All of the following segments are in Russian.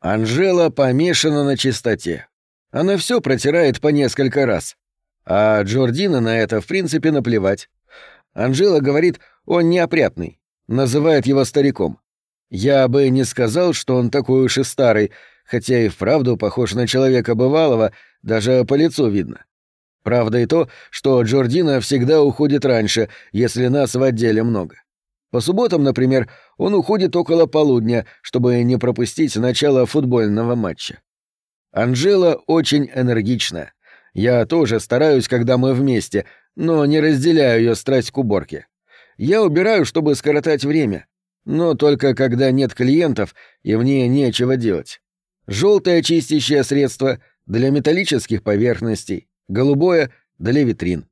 Анжела помешана на чистоте. Она все протирает по несколько раз. А Джордина на это, в принципе, наплевать. Анжела говорит, он неопрятный, называет его стариком. Я бы не сказал, что он такой уж и старый, хотя и вправду похож на человека бывалого, даже по лицу видно. Правда и то, что Джордина всегда уходит раньше, если нас в отделе много. По субботам, например, он уходит около полудня, чтобы не пропустить начало футбольного матча. Анжела очень энергична. Я тоже стараюсь, когда мы вместе, но не разделяю ее страсть к уборке. Я убираю, чтобы скоротать время, но только когда нет клиентов и мне нечего делать. Желтое чистящее средство для металлических поверхностей, голубое для витрин.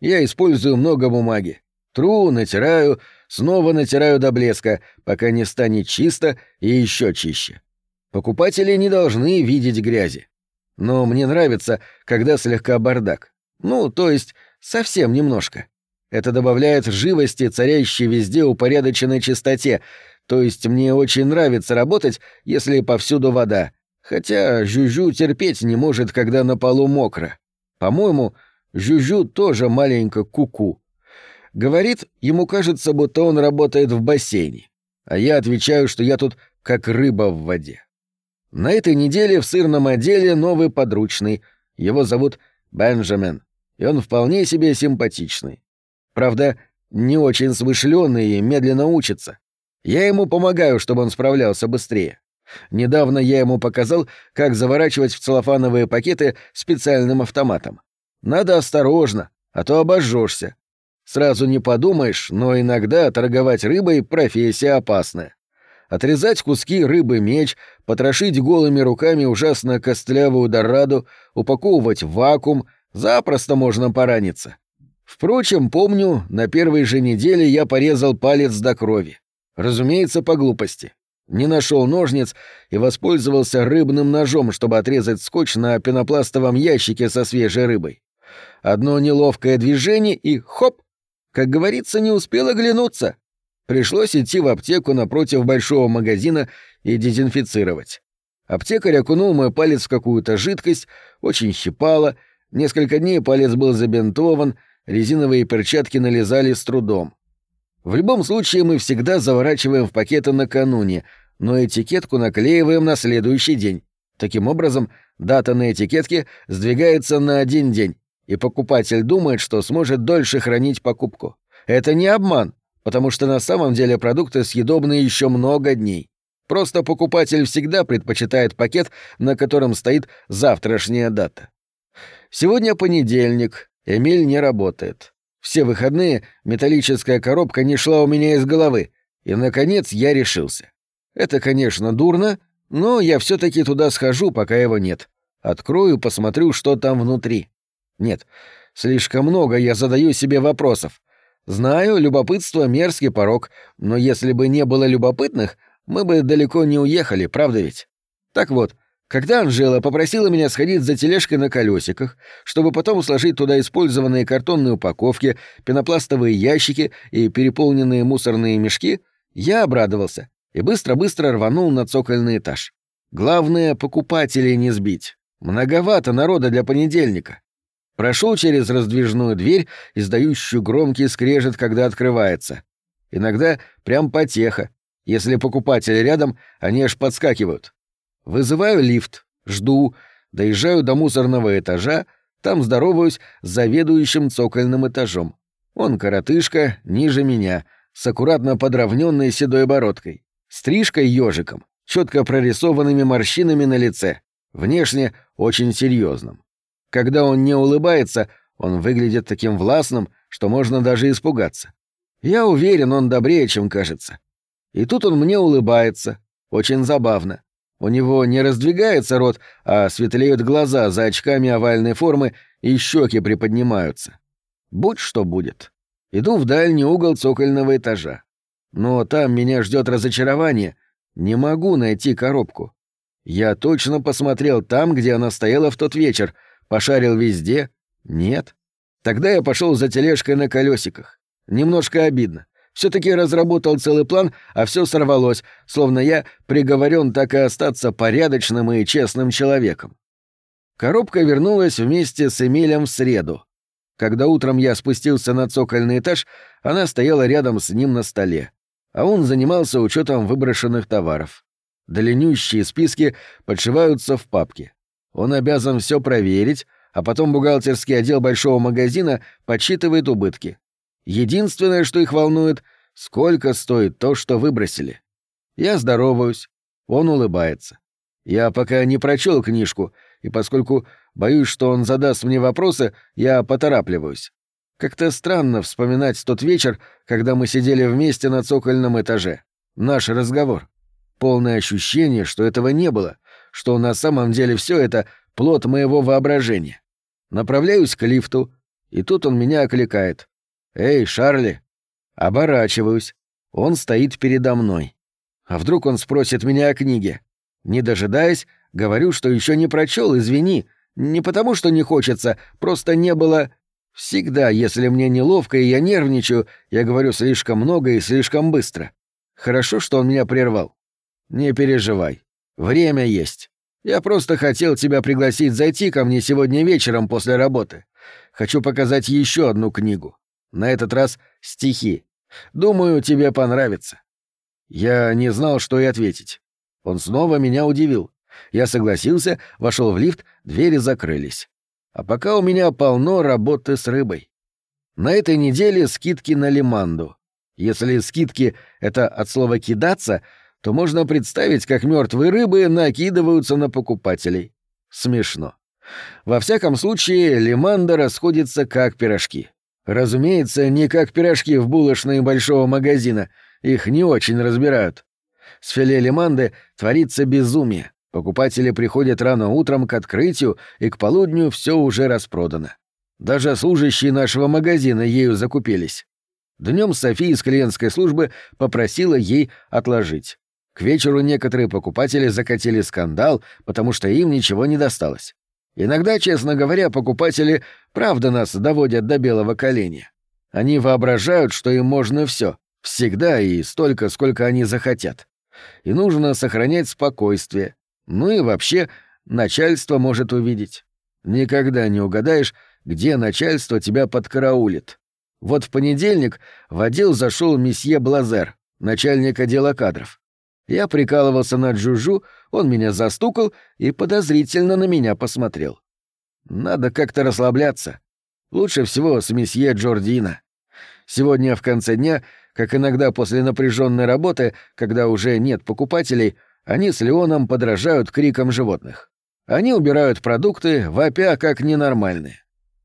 Я использую много бумаги. Тру, натираю, снова натираю до блеска, пока не станет чисто и еще чище. Покупатели не должны видеть грязи. Но мне нравится, когда слегка бардак. Ну, то есть, совсем немножко. Это добавляет живости, царящей везде упорядоченной чистоте, то есть мне очень нравится работать, если повсюду вода. Хотя Жюжу терпеть не может, когда на полу мокро. По-моему, Жюжу тоже маленько куку. -ку. Говорит, ему кажется, будто он работает в бассейне. А я отвечаю, что я тут как рыба в воде. На этой неделе в сырном отделе новый подручный. Его зовут Бенджамин, и он вполне себе симпатичный. Правда, не очень смышленый и медленно учится. Я ему помогаю, чтобы он справлялся быстрее. Недавно я ему показал, как заворачивать в целлофановые пакеты специальным автоматом. Надо осторожно, а то обожжешься. Сразу не подумаешь, но иногда торговать рыбой — профессия опасная. Отрезать куски рыбы меч, потрошить голыми руками ужасно костлявую дораду, упаковывать в вакуум — запросто можно пораниться. Впрочем, помню, на первой же неделе я порезал палец до крови. Разумеется, по глупости. Не нашел ножниц и воспользовался рыбным ножом, чтобы отрезать скотч на пенопластовом ящике со свежей рыбой. Одно неловкое движение и хоп! Как говорится, не успел оглянуться. Пришлось идти в аптеку напротив большого магазина и дезинфицировать. Аптекарь окунул мой палец в какую-то жидкость, очень щипало, несколько дней палец был забинтован, резиновые перчатки налезали с трудом. В любом случае мы всегда заворачиваем в пакеты накануне, но этикетку наклеиваем на следующий день. Таким образом, дата на этикетке сдвигается на один день, и покупатель думает, что сможет дольше хранить покупку. Это не обман, потому что на самом деле продукты съедобны еще много дней. Просто покупатель всегда предпочитает пакет, на котором стоит завтрашняя дата. Сегодня понедельник, Эмиль не работает. Все выходные металлическая коробка не шла у меня из головы, и, наконец, я решился. Это, конечно, дурно, но я все таки туда схожу, пока его нет. Открою, посмотрю, что там внутри. Нет, слишком много я задаю себе вопросов. Знаю, любопытство — мерзкий порог, но если бы не было любопытных, мы бы далеко не уехали, правда ведь? Так вот, когда Анжела попросила меня сходить за тележкой на колесиках, чтобы потом сложить туда использованные картонные упаковки, пенопластовые ящики и переполненные мусорные мешки, я обрадовался и быстро-быстро рванул на цокольный этаж. Главное — покупателей не сбить. Многовато народа для понедельника. Прошел через раздвижную дверь, издающую громкий скрежет, когда открывается. Иногда прям потеха. Если покупатель рядом, они аж подскакивают. Вызываю лифт, жду, доезжаю до мусорного этажа, там здороваюсь с заведующим цокольным этажом. Он коротышка, ниже меня, с аккуратно подровненной седой бородкой, стрижкой ежиком, четко прорисованными морщинами на лице, внешне очень серьезным. Когда он не улыбается, он выглядит таким властным, что можно даже испугаться. Я уверен, он добрее, чем кажется. И тут он мне улыбается. Очень забавно. У него не раздвигается рот, а светлеют глаза за очками овальной формы и щеки приподнимаются. Будь что будет. Иду в дальний угол цокольного этажа. Но там меня ждет разочарование. Не могу найти коробку. Я точно посмотрел там, где она стояла в тот вечер — Пошарил везде? Нет. Тогда я пошел за тележкой на колесиках. Немножко обидно. Все-таки разработал целый план, а все сорвалось, словно я приговорен так и остаться порядочным и честным человеком. Коробка вернулась вместе с Эмилем в среду. Когда утром я спустился на цокольный этаж, она стояла рядом с ним на столе, а он занимался учетом выброшенных товаров. Длиннющие списки подшиваются в папке. Он обязан все проверить, а потом бухгалтерский отдел большого магазина подсчитывает убытки. Единственное, что их волнует, сколько стоит то, что выбросили. Я здороваюсь, он улыбается. Я пока не прочел книжку — и поскольку боюсь, что он задаст мне вопросы, я поторапливаюсь. Как-то странно вспоминать тот вечер, когда мы сидели вместе на цокольном этаже. Наш разговор. Полное ощущение, что этого не было, что на самом деле все это — плод моего воображения. Направляюсь к лифту, и тут он меня окликает. «Эй, Шарли!» Оборачиваюсь. Он стоит передо мной. А вдруг он спросит меня о книге? Не дожидаясь, Говорю, что еще не прочел, извини. Не потому, что не хочется, просто не было... Всегда, если мне неловко и я нервничаю, я говорю слишком много и слишком быстро. Хорошо, что он меня прервал. Не переживай. Время есть. Я просто хотел тебя пригласить зайти ко мне сегодня вечером после работы. Хочу показать еще одну книгу. На этот раз стихи. Думаю, тебе понравится. Я не знал, что и ответить. Он снова меня удивил. Я согласился, вошел в лифт, двери закрылись. А пока у меня полно работы с рыбой. На этой неделе скидки на лиманду. Если скидки — это от слова «кидаться», то можно представить, как мертвые рыбы накидываются на покупателей. Смешно. Во всяком случае, лиманда расходится как пирожки. Разумеется, не как пирожки в булочной большого магазина, их не очень разбирают. С филе лиманды творится безумие. Покупатели приходят рано утром к открытию, и к полудню все уже распродано. Даже служащие нашего магазина ею закупились. Днем Софи из клиентской службы попросила ей отложить. К вечеру некоторые покупатели закатили скандал, потому что им ничего не досталось. Иногда, честно говоря, покупатели правда нас доводят до белого коленя. Они воображают, что им можно все, всегда и столько, сколько они захотят. И нужно сохранять спокойствие, ну и вообще, начальство может увидеть. Никогда не угадаешь, где начальство тебя подкараулит. Вот в понедельник в отдел зашел месье Блазер, начальник отдела кадров. Я прикалывался над Жужу, он меня застукал и подозрительно на меня посмотрел. Надо как-то расслабляться. Лучше всего с месье Джордина. Сегодня в конце дня, как иногда после напряженной работы, когда уже нет покупателей, они с Леоном подражают крикам животных. Они убирают продукты, вопя как ненормальные.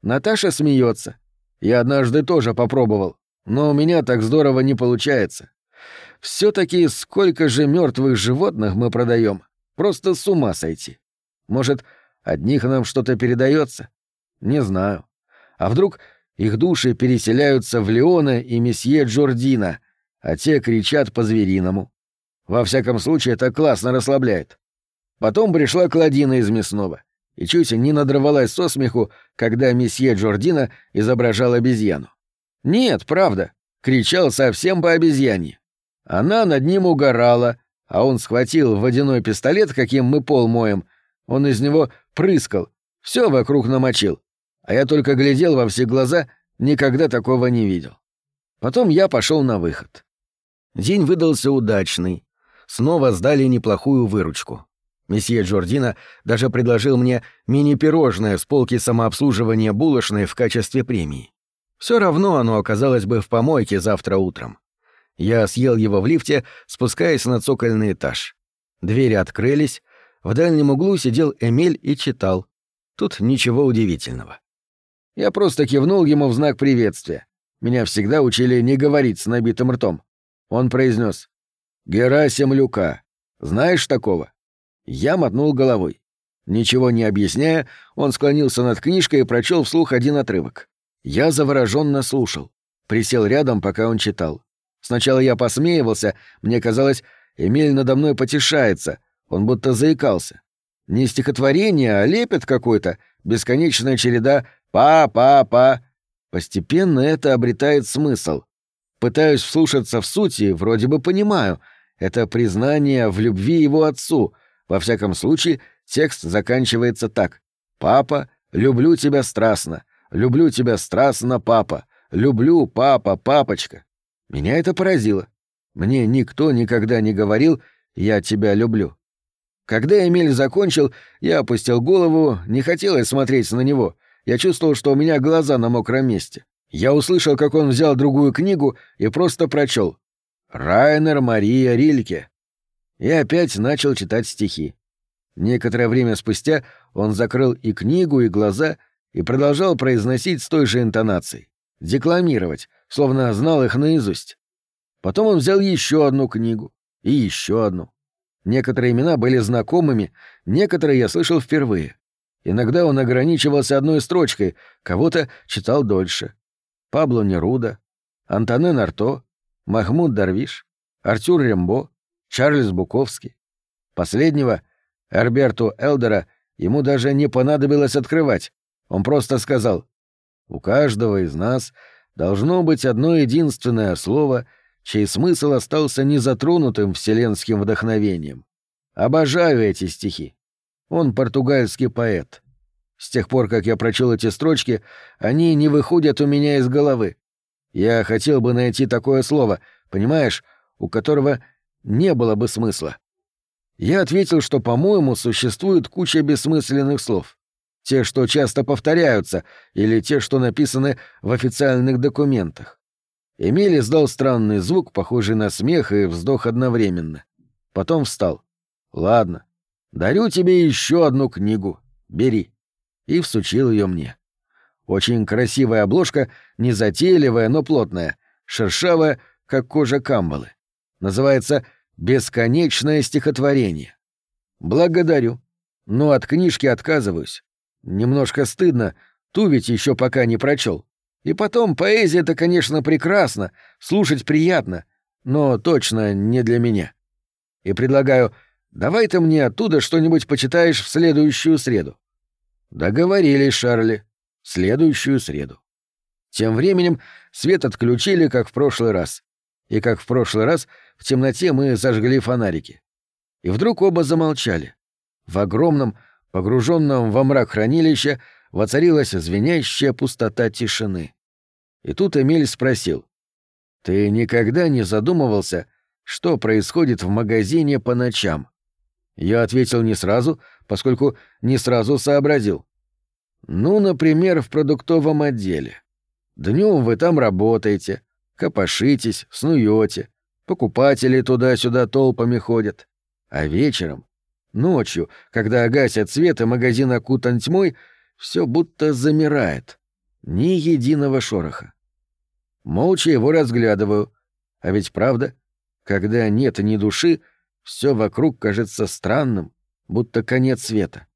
Наташа смеется. Я однажды тоже попробовал, но у меня так здорово не получается. Все-таки сколько же мертвых животных мы продаем? Просто с ума сойти. Может, от них нам что-то передается? Не знаю. А вдруг их души переселяются в Леона и месье Джордина, а те кричат по-звериному. Во всяком случае, это классно расслабляет. Потом пришла Кладина из мясного и чуть не надрывалась со смеху, когда месье Джордина изображал обезьяну. Нет, правда, кричал совсем по обезьяне. Она над ним угорала, а он схватил водяной пистолет, каким мы пол моем. Он из него прыскал, все вокруг намочил. А я только глядел во все глаза, никогда такого не видел. Потом я пошел на выход. День выдался удачный снова сдали неплохую выручку. Месье Джордина даже предложил мне мини-пирожное с полки самообслуживания булочной в качестве премии. Все равно оно оказалось бы в помойке завтра утром. Я съел его в лифте, спускаясь на цокольный этаж. Двери открылись, в дальнем углу сидел Эмиль и читал. Тут ничего удивительного. Я просто кивнул ему в знак приветствия. Меня всегда учили не говорить с набитым ртом. Он произнес: «Герасим Люка. Знаешь такого?» Я мотнул головой. Ничего не объясняя, он склонился над книжкой и прочел вслух один отрывок. Я завороженно слушал. Присел рядом, пока он читал. Сначала я посмеивался, мне казалось, Эмиль надо мной потешается, он будто заикался. Не стихотворение, а лепет какой-то, бесконечная череда «па-па-па». Постепенно это обретает смысл. пытаюсь вслушаться в суть и вроде бы понимаю. Это признание в любви его отцу. Во всяком случае, текст заканчивается так. «Папа, люблю тебя страстно. Люблю тебя страстно, папа. Люблю, папа, папочка». Меня это поразило. Мне никто никогда не говорил «я тебя люблю». Когда Эмиль закончил, я опустил голову, не хотелось смотреть на него. Я чувствовал, что у меня глаза на мокром месте. Я услышал, как он взял другую книгу и просто прочел. «Райнер Мария Рильке». И опять начал читать стихи. Некоторое время спустя он закрыл и книгу, и глаза и продолжал произносить с той же интонацией. Декламировать, словно знал их наизусть. Потом он взял еще одну книгу и еще одну. Некоторые имена были знакомыми, некоторые я слышал впервые. Иногда он ограничивался одной строчкой, кого-то читал дольше. Пабло Неруда, Антоне Нарто, Махмуд Дарвиш, Артюр Рембо, Чарльз Буковский. Последнего, Эрберту Элдера, ему даже не понадобилось открывать. Он просто сказал, «У каждого из нас должно быть одно единственное слово, чей смысл остался незатронутым вселенским вдохновением. Обожаю эти стихи. Он португальский поэт. С тех пор, как я прочел эти строчки, они не выходят у меня из головы. Я хотел бы найти такое слово, понимаешь, у которого не было бы смысла. Я ответил, что, по-моему, существует куча бессмысленных слов. Те, что часто повторяются, или те, что написаны в официальных документах. Эмиль издал странный звук, похожий на смех и вздох одновременно. Потом встал. «Ладно, дарю тебе еще одну книгу. Бери». И всучил ее мне. Очень красивая обложка, незатейливая, но плотная, шершавая, как кожа камбалы. Называется «Бесконечное стихотворение». Благодарю. Но от книжки отказываюсь. Немножко стыдно, ту ведь еще пока не прочел. И потом, поэзия — это, конечно, прекрасно, слушать приятно, но точно не для меня. И предлагаю, давай ты мне оттуда что-нибудь почитаешь в следующую среду. Договорились, Шарли. В следующую среду. Тем временем свет отключили, как в прошлый раз. И как в прошлый раз, в темноте мы зажгли фонарики. И вдруг оба замолчали. В огромном, погруженном во мрак хранилища воцарилась звенящая пустота тишины. И тут Эмиль спросил. «Ты никогда не задумывался, что происходит в магазине по ночам?» Я ответил не сразу, поскольку не сразу сообразил. «Ну, например, в продуктовом отделе. Днем вы там работаете, копошитесь, снуете, покупатели туда-сюда толпами ходят. А вечером, ночью, когда гасят свет и магазин окутан тьмой, все будто замирает. Ни единого шороха. Молча его разглядываю. А ведь правда, когда нет ни души, все вокруг кажется странным, будто конец света,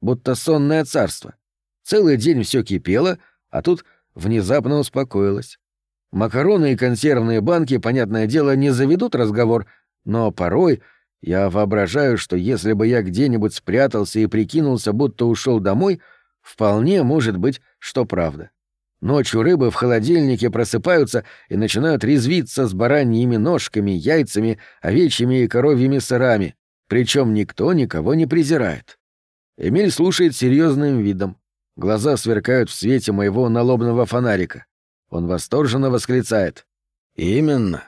будто сонное царство. Целый день все кипело, а тут внезапно успокоилось. Макароны и консервные банки, понятное дело, не заведут разговор, но порой я воображаю, что если бы я где-нибудь спрятался и прикинулся, будто ушел домой, вполне может быть, что правда. Ночью рыбы в холодильнике просыпаются и начинают резвиться с бараньими ножками, яйцами, овечьими и коровьими сырами, причем никто никого не презирает. Эмиль слушает серьезным видом. Глаза сверкают в свете моего налобного фонарика. Он восторженно восклицает. «Именно.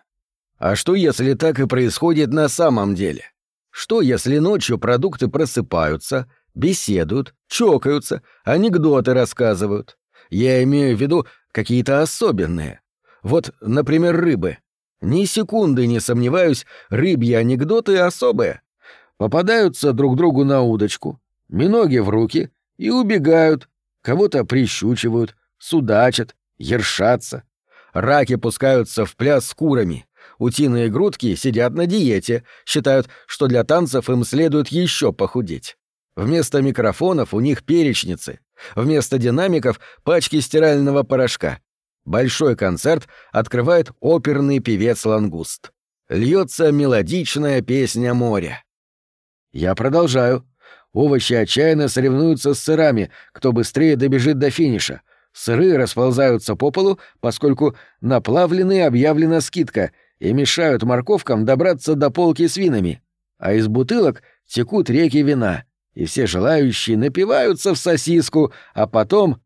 А что, если так и происходит на самом деле? Что, если ночью продукты просыпаются, беседуют, чокаются, анекдоты рассказывают? Я имею в виду какие-то особенные. Вот, например, рыбы. Ни секунды не сомневаюсь, рыбьи анекдоты особые. Попадаются друг другу на удочку, миноги в руки и убегают, кого-то прищучивают, судачат, ершатся. Раки пускаются в пляс с курами. Утиные грудки сидят на диете, считают, что для танцев им следует еще похудеть. Вместо микрофонов у них перечницы, Вместо динамиков — пачки стирального порошка. Большой концерт открывает оперный певец Лангуст. Льется мелодичная песня моря. Я продолжаю. Овощи отчаянно соревнуются с сырами, кто быстрее добежит до финиша. Сыры расползаются по полу, поскольку наплавленные объявлена скидка и мешают морковкам добраться до полки с винами. А из бутылок текут реки вина, и все желающие напиваются в сосиску, а потом...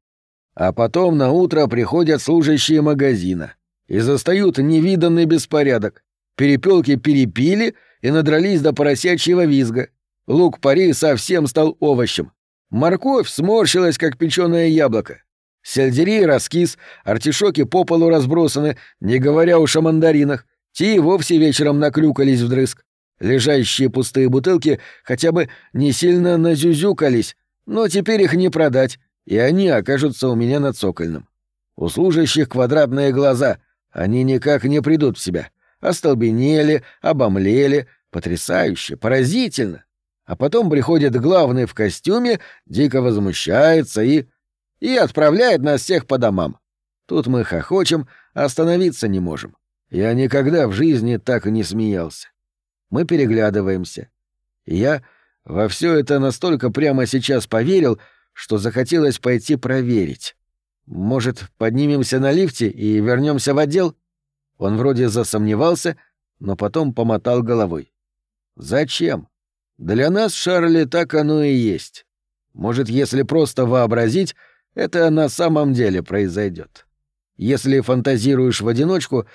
А потом на утро приходят служащие магазина и застают невиданный беспорядок. Перепелки перепили и надрались до поросячьего визга. Лук-пари совсем стал овощем. Морковь сморщилась, как печеное яблоко. Сельдерей раскис, артишоки по полу разбросаны, не говоря уж о мандаринах. Те и вовсе вечером наклюкались вдрызг. Лежащие пустые бутылки хотя бы не сильно назюзюкались, но теперь их не продать, и они окажутся у меня на цокольном. У служащих квадратные глаза, они никак не придут в себя. Остолбенели, обомлели, потрясающе, поразительно. А потом приходит главный в костюме, дико возмущается и... и отправляет нас всех по домам. Тут мы хохочем, остановиться не можем. Я никогда в жизни так не смеялся. Мы переглядываемся. Я во все это настолько прямо сейчас поверил, что захотелось пойти проверить. Может, поднимемся на лифте и вернемся в отдел? Он вроде засомневался, но потом помотал головой. Зачем? Для нас, Шарли, так оно и есть. Может, если просто вообразить, это на самом деле произойдет. Если фантазируешь в одиночку,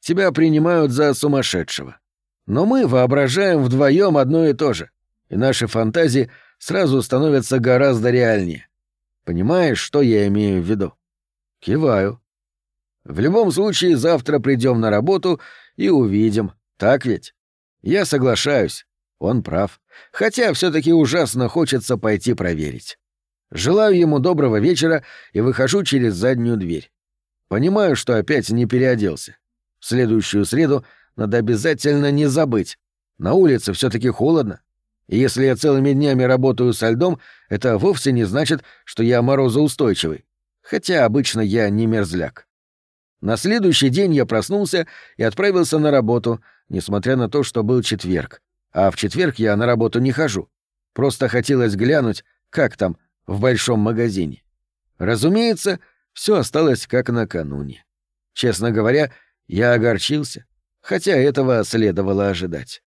тебя принимают за сумасшедшего. Но мы воображаем вдвоем одно и то же, и наши фантазии сразу становятся гораздо реальнее. Понимаешь, что я имею в виду? Киваю. В любом случае, завтра придем на работу и увидим, так ведь? Я соглашаюсь, он прав. Хотя все таки ужасно хочется пойти проверить. Желаю ему доброго вечера и выхожу через заднюю дверь. Понимаю, что опять не переоделся. В следующую среду надо обязательно не забыть. На улице все таки холодно. И если я целыми днями работаю со льдом, это вовсе не значит, что я морозоустойчивый. Хотя обычно я не мерзляк. На следующий день я проснулся и отправился на работу, несмотря на то, что был четверг. А в четверг я на работу не хожу. Просто хотелось глянуть, как там, в большом магазине. Разумеется, все осталось как накануне. Честно говоря, я огорчился хотя этого следовало ожидать.